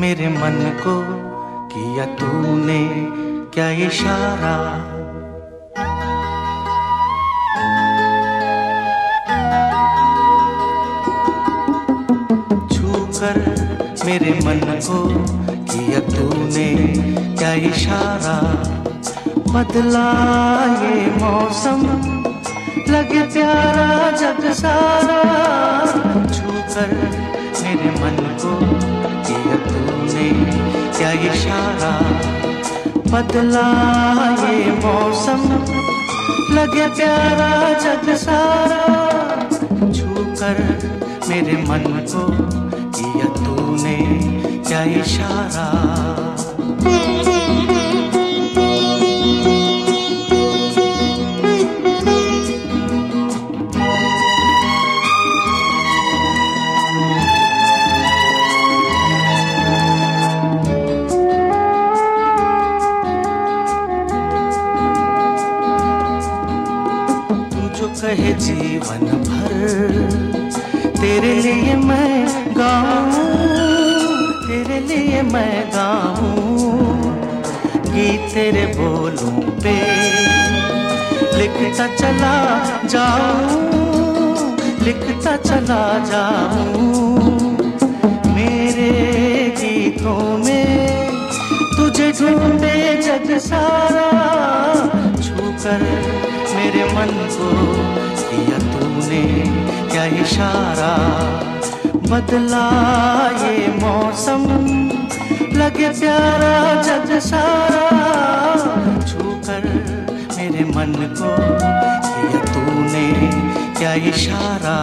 मेरे मन को किया तूने क्या इशारा? छूकर मेरे मन को किया तूने क्या इशारा? बदला ये मौसम, लगे प्यारा जग सारा। छूकर मेरे मन को किया तूने क्या इशारा? बदला ये मौसम, लगे प्यारा जग सारा। छू कर मेरे मन को किया तूने क्या इशारा? कहे जीवन भर, तेरे लिए मैं गाऊं, तेरे लिए मैं गाऊं, गीत तेरे बोलों पे लिखता चला जाऊँ, लिखता चला जाऊँ। मेरे गीतों में तुझे ढूंढे जग सारा छूकर मेरे मन को किया तूने क्या इशारा? बदला ये मौसम, लगे प्यारा जग सारा। छूकर मेरे मन को किया तूने क्या इशारा?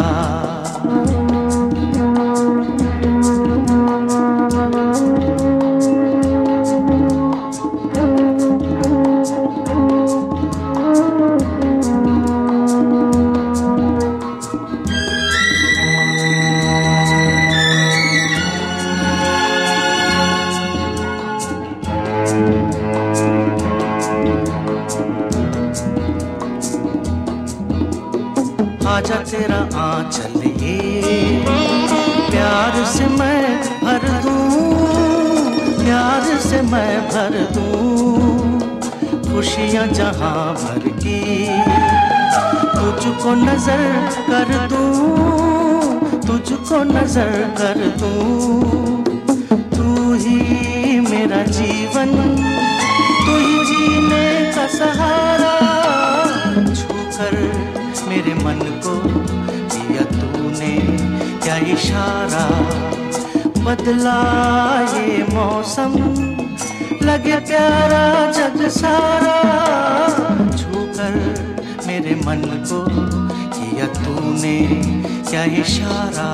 आजा तेरा आंचल ये प्यार से मैं भर दूँ, प्यार से मैं भर दूँ। खुशियाँ जहाँ भर की, तुझको नज़र कर दूँ, तुझको नज़र कर दूँ। तू ही मेरा जीवन, तू ही जीने का सहारा। मन को दिया तूने, क्या इशारा बदला ये मौसम? लगे प्यारा जग सारा छूकर मेरे मन को किया तूने, क्या इशारा